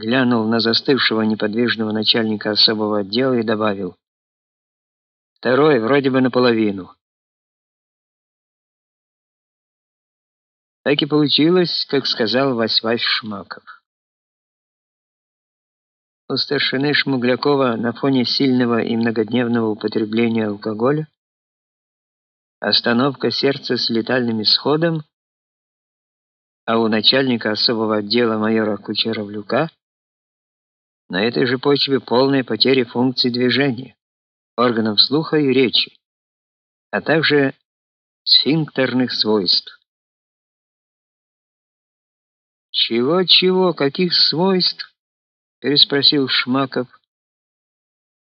глянул на застывшего неподвижного начальника особого отдела и добавил: "Второй вроде бы наполовину". Так и получилось, как сказал Вась-Вась Шмаков. У старшины Шмуглякова на фоне сильного и многодневного употребления алкоголя остановка сердца с летальным исходом, а у начальника особого отдела майора Кучеровлюка на этой же почве полная потеря функций движения, органов слуха и речи, а также сфинктерных свойств. Чего-чего, каких свойств? переспросил Шмаков.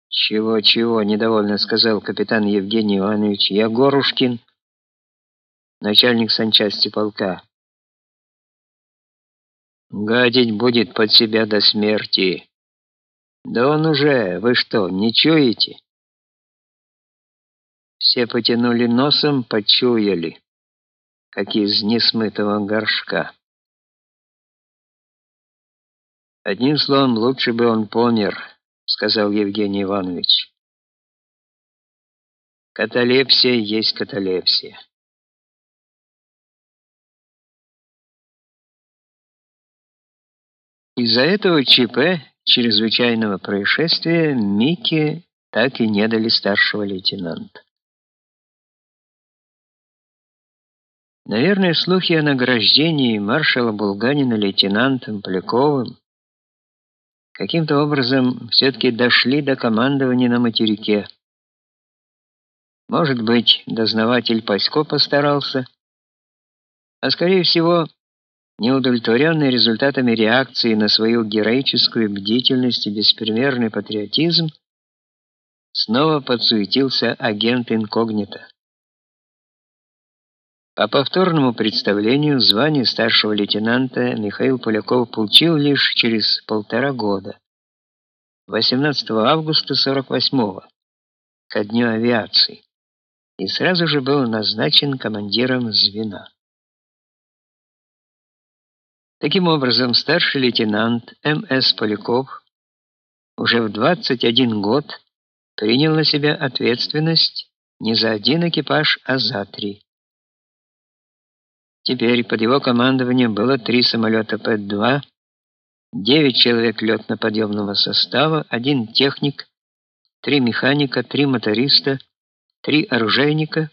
Чего-чего, недовольно сказал капитан Евгений Иванович Ягорушкин, начальник санчасти полка. Гадить будет под себя до смерти. Да он уже, вы что, не чуете? Все потянули носом, почуяли, как из несмытого горшка. Одним словом, лучше бы он помер сказал Евгений Иванович. Каталепсия есть каталепсия. Из-за этого ЧП, чрезвычайного происшествия, Микки так и не дали старшего лейтенанта. Наверное, слухи о награждении маршала Булганина лейтенантом Поляковым каким-то образом все таки дошли до командования на материке. Может быть, дознаватель Пасько постарался, а скорее всего, неудовлетворенный результатами реакции на свою героическую бдительность и беспримерный патриотизм, снова подсуетился агент инкогнито. По повторному представлению звание старшего лейтенанта Михаил Поляков получил лишь через полтора года. 18 августа 48-го, ко дню авиации, и сразу же был назначен командиром звена. Таким образом, старший лейтенант М.С. Поляков уже в 21 год принял на себя ответственность не за один экипаж, а за три. Теперь под его командованием было три самолета П-2, 9 человек летно-подъемного состава, один техник, три механика, три моториста, три оружейника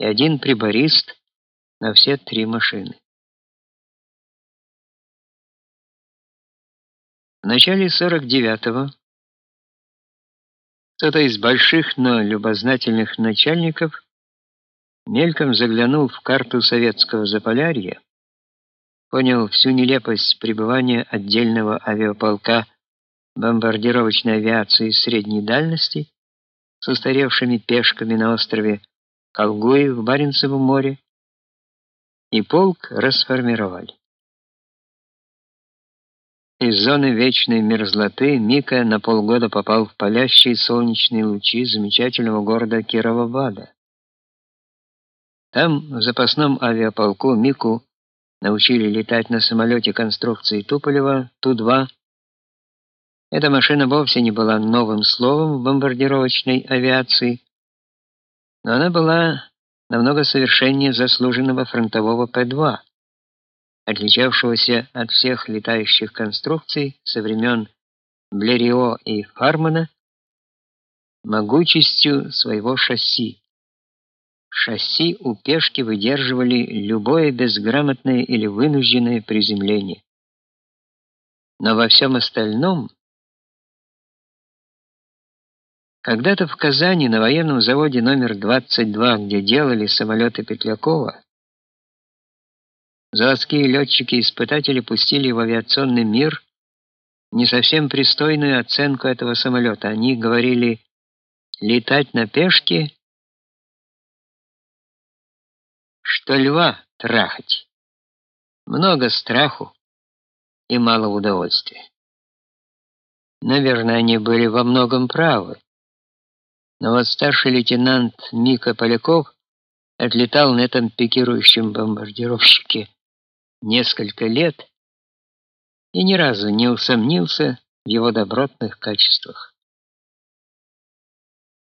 и один приборист на все три машины. В начале 49-го кто-то из больших, но любознательных начальников мельком заглянул в карту советского Заполярья, понял всю нелепость пребывания отдельного авиаполка бомбардировочной авиации средней дальности с устаревшими пешками на острове Колгуи в Баренцевом море, и полк расформировали. Из зоны вечной мерзлоты Мика на полгода попал в палящие солнечные лучи замечательного города Кировограда. Там, в запасном авиаполку, Мику научили летать на самолете конструкции Туполева Ту-2. Эта машина вовсе не была новым словом в бомбардировочной авиации, но она была намного совершеннее заслуженного фронтового П-2, отличавшегося от всех летающих конструкций со времен Блерио и Фармана могучестью своего шасси. Шасси у пешки выдерживали любое безграмотное или вынужденное приземление. Но во всем остальном Когда-то в Казани на военном заводе номер 22, где делали самолеты Петлякова, заводские летчики-испытатели пустили в авиационный мир не совсем пристойную оценку этого самолета. Они говорили: летать на пешке что льва трахать. Много страху и мало удовольствия. Наверное, они были во многом правы. Но вот старший лейтенант Мика Поляков отлетал на этом пикирующем бомбардировщике несколько лет и ни разу не усомнился в его добротных качествах.